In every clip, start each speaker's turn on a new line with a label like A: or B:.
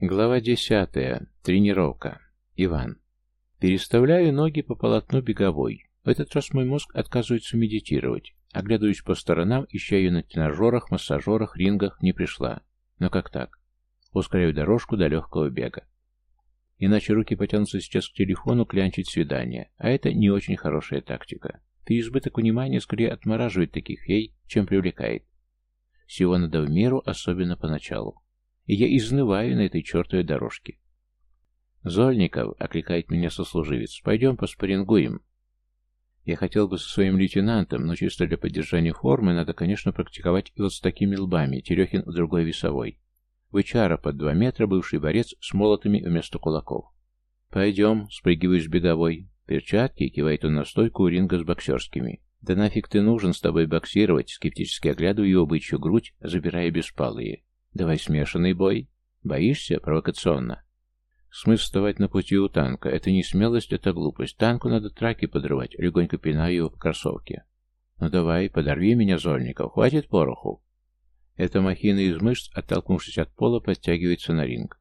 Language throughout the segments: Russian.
A: Глава десятая. Тренировка. Иван. Переставляю ноги по полотну беговой. В этот раз мой мозг отказывается медитировать. Оглядываюсь по сторонам, ища ее на тренажерах, массажерах, рингах, не пришла. Но как так? Ускоряю дорожку до легкого бега. Иначе руки потянутся сейчас к телефону клянчить свидание, а это не очень хорошая тактика. Переизбыток внимания скорее отмораживает таких фей, чем привлекает. Всего надо в меру, особенно поначалу. И я изнываю на этой чертовой дорожке. «Зольников», — окликает меня сослуживец, — «пойдем поспорингуем». Я хотел бы со своим лейтенантом, но чисто для поддержания формы надо, конечно, практиковать и вот с такими лбами, Терехин в другой весовой. Вычара под два метра, бывший борец с молотами вместо кулаков. «Пойдем», — спрыгиваю с беговой. «Перчатки», — кивает он на стойку у ринга с боксерскими. «Да нафиг ты нужен с тобой боксировать?» Скептически оглядываю его бычью грудь, забирая беспалые. «Давай смешанный бой. Боишься?» Провокационно. Смысл вставать на пути у танка. Это не смелость, это глупость. Танку надо траки подрывать. Легонько пинаю его по кроссовке. «Ну давай, подорви меня, Зольников. Хватит пороху». Эта махина из мышц, оттолкнувшись от пола, подтягивается на ринг.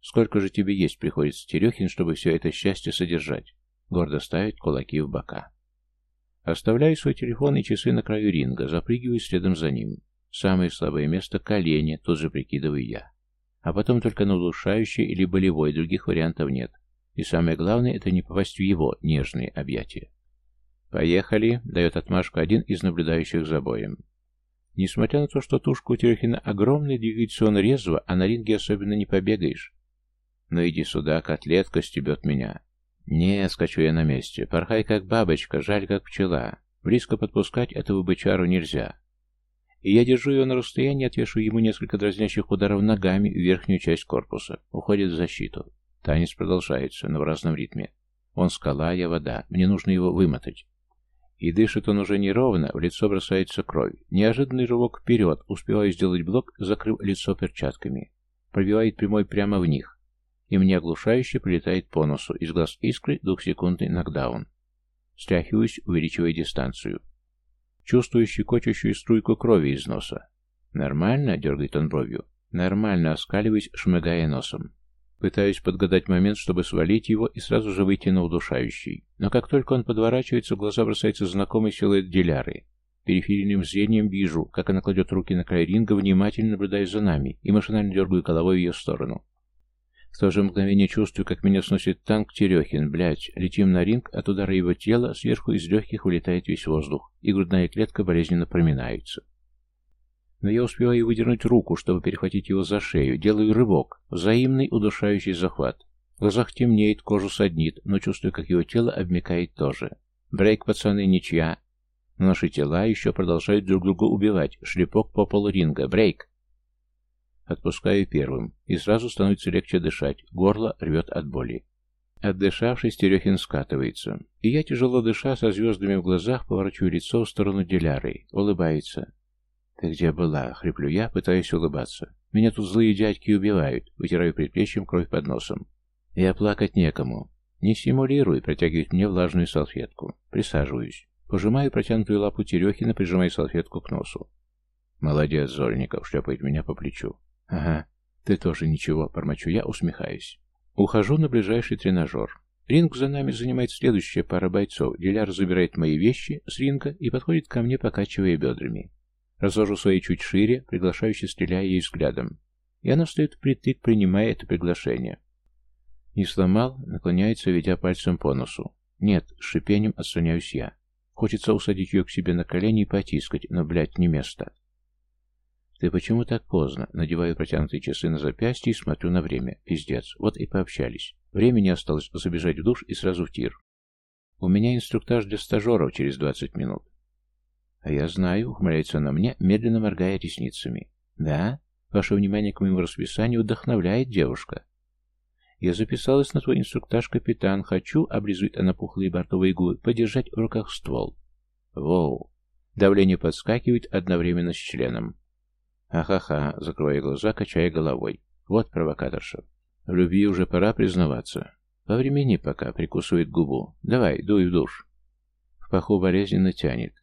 A: «Сколько же тебе есть приходится, Терехин, чтобы все это счастье содержать?» Гордо ставит кулаки в бока. Оставляю свой телефон и часы на краю ринга, запрыгиваю следом за ним. Самое слабое место — колени, тут же прикидываю я. А потом только на удушающий или болевой, других вариантов нет. И самое главное — это не попасть в его нежные объятия. «Поехали», — дает отмашку один из наблюдающих за боем. Несмотря на то, что тушка у Терехина огромная, двигается он резво, а на ринге особенно не побегаешь. «Ну иди сюда, котлетка стебет меня. Не, скачу я на месте. Порхай как бабочка, жаль как пчела. Близко подпускать этого бычару нельзя. И я держу его на расстоянии, отвешиваю ему несколько дразнящих ударов ногами в верхнюю часть корпуса. Уходит в защиту. Танец продолжается, но в разном ритме. Он скала, я вода. Мне нужно его вымотать. И дышит он уже неровно, в лицо бросается кровь. Неожиданный рывок вперед, успеваю сделать блок, закрыв лицо перчатками. Пробивает прямой прямо в них. И мне оглушающе прилетает по носу. Из глаз искры двухсекундный нокдаун. Стряхиваюсь, увеличивая дистанцию. Чувствую щекочущую струйку крови из носа. «Нормально?» — дергает он бровью. «Нормально», — оскаливаясь, шмыгая носом. Пытаюсь подгадать момент, чтобы свалить его и сразу же выйти на удушающий. Но как только он подворачивается, в глаза бросается знакомый силуэт Диляры. Периферийным зрением вижу, как она кладет руки на край ринга, внимательно наблюдая за нами, и машинально дергаю головой в ее сторону. В то же мгновение чувствую, как меня сносит танк Терехин, блядь. Летим на ринг, от удара его тела сверху из легких вылетает весь воздух, и грудная клетка болезненно проминается. Но я успеваю выдернуть руку, чтобы перехватить его за шею, делаю рывок, взаимный удушающий захват. В глазах темнеет, кожу саднит, но чувствую, как его тело обмекает тоже. Брейк, пацаны, ничья. Наши тела еще продолжают друг друга убивать. Шлепок по полу ринга. Брейк! Отпускаю первым, и сразу становится легче дышать. Горло рвет от боли. Отдышавшись, Терехин скатывается. И я, тяжело дыша, со звездами в глазах, поворачиваю лицо в сторону Диляры. Улыбается. «Ты где была?» — хриплю я, пытаясь улыбаться. «Меня тут злые дядьки убивают», — вытираю предплечьем кровь под носом. «Я плакать некому». «Не симулируй», — протягивает мне влажную салфетку. Присаживаюсь. Пожимаю протянутую лапу Терехина, прижимая салфетку к носу. «Молодец, Зольников», — шлепает меня по плечу. «Ага, ты тоже ничего», — бормочу я, усмехаюсь. Ухожу на ближайший тренажер. Ринг за нами занимает следующая пара бойцов. Диляр забирает мои вещи с ринга и подходит ко мне, покачивая бедрами. Разложу свои чуть шире, приглашающе стреляя ей взглядом. И она встает впритык, принимая это приглашение. Не сломал, наклоняется, ведя пальцем по носу. Нет, с шипением отстраняюсь я. Хочется усадить ее к себе на колени и потискать, но, блядь, не место. Ты почему так поздно? Надеваю протянутые часы на запястье и смотрю на время. Пиздец. Вот и пообщались. Времени осталось забежать в душ и сразу в тир. У меня инструктаж для стажеров через двадцать минут. «А я знаю», — ухмыляется на мне, медленно моргая ресницами. «Да? Ваше внимание к моему расписанию вдохновляет девушка». «Я записалась на твой инструктаж, капитан. Хочу», — облизывает она пухлые бортовые губы, — «подержать в руках ствол». «Воу». Давление подскакивает одновременно с членом. «Ахаха», — закрывая глаза, качая головой. «Вот провокаторша. В любви уже пора признаваться. По времени пока», — прикусывает губу. «Давай, дуй в душ». В паху болезненно тянет.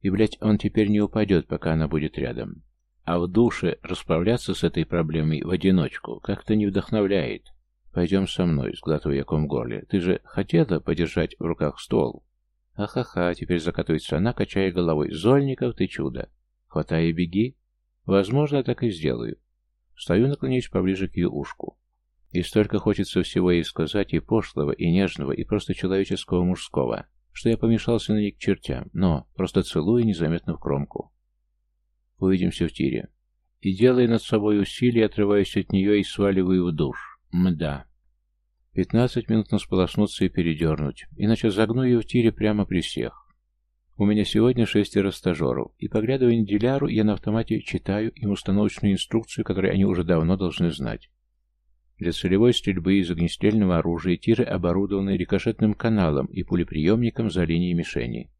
A: И, блядь, он теперь не упадет, пока она будет рядом. А в душе расправляться с этой проблемой в одиночку как-то не вдохновляет. Пойдем со мной, сглатывая я ком горле. Ты же хотела подержать в руках стол? Ахаха, теперь закатывается она, качая головой. Зольников, ты чудо. Хватай и беги. Возможно, так и сделаю. Стою, наклоняюсь поближе к ее ушку. И столько хочется всего ей сказать, и пошлого, и нежного, и просто человеческого мужского, что я помешался на ней к чертям, но просто целую незаметно в кромку. Увидимся в тире. И делая над собой усилия, отрываюсь от нее и сваливаю в душ. Мда. Пятнадцать минут на сполоснуться и передернуть, иначе загну ее в тире прямо при всех. У меня сегодня шестеро стажеров, и, поглядывая на Диляру, я на автомате читаю им установочную инструкцию, которую они уже давно должны знать. Для целевой стрельбы из огнестрельного оружия тиры оборудованы рикошетным каналом и пулеприемником за линией мишени.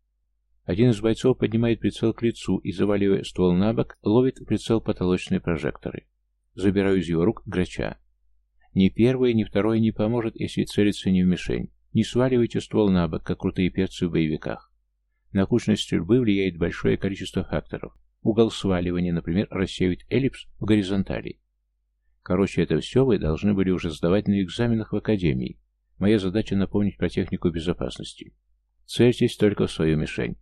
A: Один из бойцов поднимает прицел к лицу и, заваливая ствол на бок, ловит прицел потолочные прожекторы. Забираю из его рук грача. Ни первое, ни второе не поможет, если целиться не в мишень. Не сваливайте ствол на бок, как крутые перцы в боевиках. На кучность стрельбы влияет большое количество факторов. Угол сваливания, например, рассеивает эллипс в горизонтали. Короче, это все вы должны были уже сдавать на экзаменах в академии. Моя задача напомнить про технику безопасности. Цельтесь только в свою мишень.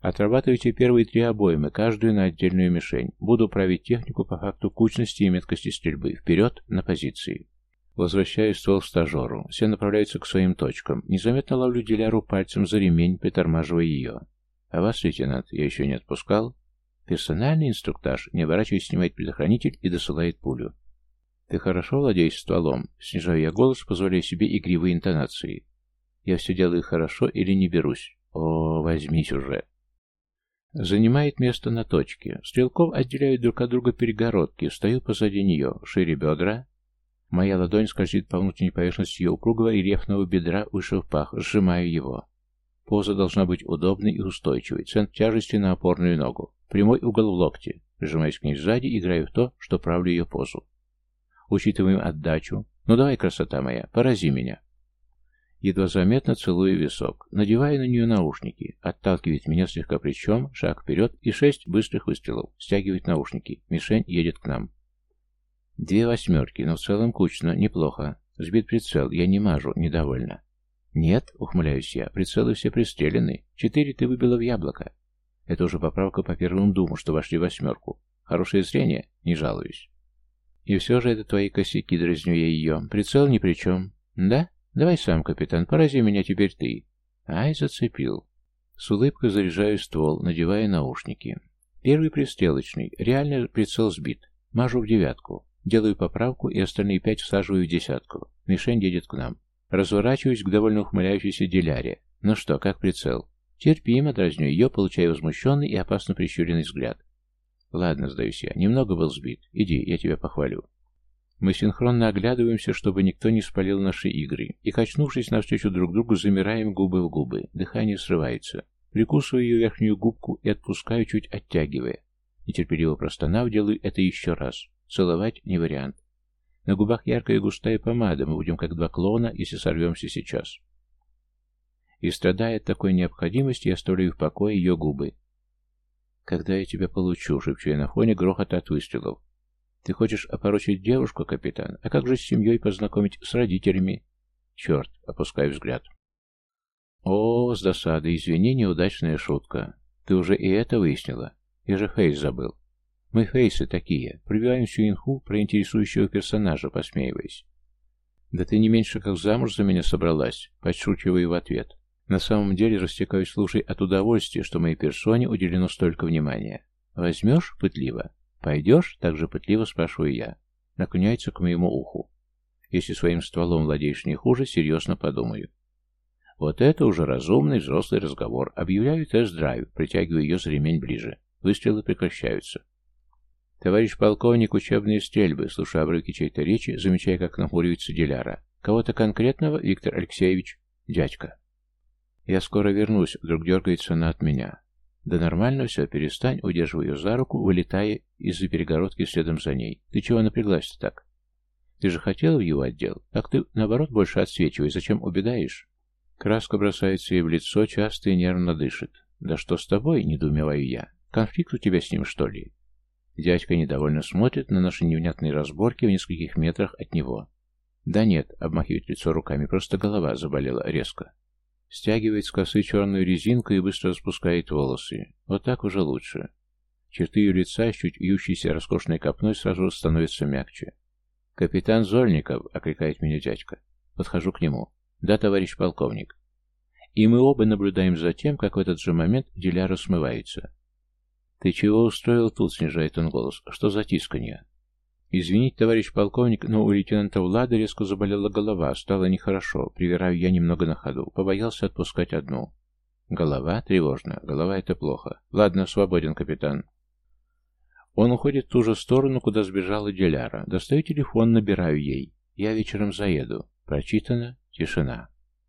A: Отрабатывайте первые три обоймы, каждую на отдельную мишень. Буду править технику по факту кучности и меткости стрельбы. Вперед, на позиции. Возвращаю ствол стажеру. Все направляются к своим точкам. Незаметно ловлю Диляру пальцем за ремень, притормаживая ее. А вас, лейтенант, я еще не отпускал? Персональный инструктаж, не оборачиваясь, снимает предохранитель и досылает пулю. Ты хорошо владеешь стволом? Снижаю я голос, позволяя себе игривые интонации. Я все делаю хорошо или не берусь? О, возьмись уже. Занимает место на точке. Стрелков отделяют друг от друга перегородки. Стою позади нее. Шире бедра. Моя ладонь скользит по внутренней поверхности ее упругого и рефного бедра выше в пах. Сжимаю его. Поза должна быть удобной и устойчивой. Центр тяжести на опорную ногу. Прямой угол в локте. Прижимаюсь к ней сзади, играю в то, что правлю ее позу. Учитываем отдачу. Ну давай, красота моя, порази меня. Едва заметно целую висок. Надеваю на нее наушники. Отталкивает меня слегка плечом, шаг вперед и шесть быстрых выстрелов. Стягивает наушники. Мишень едет к нам. Две восьмерки, но в целом кучно, неплохо. Сбит прицел, я не мажу, недовольна. Нет, ухмыляюсь я, прицелы все пристрелены. Четыре ты выбила в яблоко. Это уже поправка по первому думу, что вошли в восьмерку. Хорошее зрение, не жалуюсь. И все же это твои косяки, дразню я ее. Прицел ни при чем. Да? Давай сам, капитан, порази меня теперь ты. Ай, зацепил. С улыбкой заряжаю ствол, надевая наушники. Первый пристрелочный. Реально прицел сбит. Мажу в девятку. Делаю поправку и остальные пять всаживаю в десятку. Мишень едет к нам. Разворачиваюсь к довольно ухмыляющейся деляре. Ну что, как прицел? Терпимо, дразню ее, получая возмущенный и опасно прищуренный взгляд. Ладно, сдаюсь я. Немного был сбит. Иди, я тебя похвалю. Мы синхронно оглядываемся, чтобы никто не спалил наши игры, и, качнувшись навстречу друг другу, замираем губы в губы. Дыхание срывается. Прикусываю ее верхнюю губку и отпускаю, чуть оттягивая. Нетерпеливо простонав, делаю это еще раз. Целовать не вариант. На губах яркая и густая помада, мы будем как два клоуна, если сорвемся сейчас. И страдая от такой необходимости, я оставляю в покое ее губы, «Когда я тебя получу?» — шепчу я на фоне грохота от выстрелов. «Ты хочешь опорочить девушку, капитан? А как же с семьей познакомить с родителями?» «Черт!» — опускаю взгляд. «О, с досадой, извини, неудачная шутка. Ты уже и это выяснила? Я же фейс забыл. Мы фейсы такие, пробиваем всю инфу про интересующего персонажа, посмеиваясь. Да ты не меньше как замуж за меня собралась, подшучиваю в ответ. На самом деле растекаюсь слушай от удовольствия, что моей персоне уделено столько внимания. Возьмешь пытливо? Пойдешь? Так же пытливо спрашиваю я. Наклоняется к моему уху. Если своим стволом владеешь не хуже, серьезно подумаю. Вот это уже разумный взрослый разговор. Объявляю тест-драйв, притягиваю ее за ремень ближе. Выстрелы прекращаются. Товарищ полковник, учебные стрельбы, слушая обрывки чьей-то речи, замечая, как нахмуривается Диляра. Кого-то конкретного, Виктор Алексеевич? Дядька. «Я скоро вернусь», — вдруг дергается она от меня. «Да нормально все, перестань», — удерживаю ее за руку, вылетая из-за перегородки следом за ней. «Ты чего напряглась-то так?» «Ты же хотела в его отдел? Так ты, наоборот, больше отсвечивай. Зачем убегаешь?» Краска бросается ей в лицо, часто и нервно дышит. «Да что с тобой?» — недоумеваю я. «Конфликт у тебя с ним, что ли?» Дядька недовольно смотрит на наши невнятные разборки в нескольких метрах от него. «Да нет», — обмахивает лицо руками, — «просто голова заболела резко». Стягивает с косы черную резинку и быстро распускает волосы. Вот так уже лучше. Черты ее лица, чуть вьющейся роскошной копной, сразу становятся мягче. «Капитан Зольников!» — окликает меня дядька. Подхожу к нему. «Да, товарищ полковник». И мы оба наблюдаем за тем, как в этот же момент Диляра смывается. «Ты чего устроил тут?» — снижает он голос. «Что за тисканье?» «Извините, товарищ полковник, но у лейтенанта Влада резко заболела голова, стало нехорошо. Привираю я немного на ходу. Побоялся отпускать одну». «Голова? Тревожно. Голова — это плохо. Ладно, свободен, капитан». Он уходит в ту же сторону, куда сбежала Диляра. Достаю телефон, набираю ей. «Я вечером заеду». Прочитано. Тишина.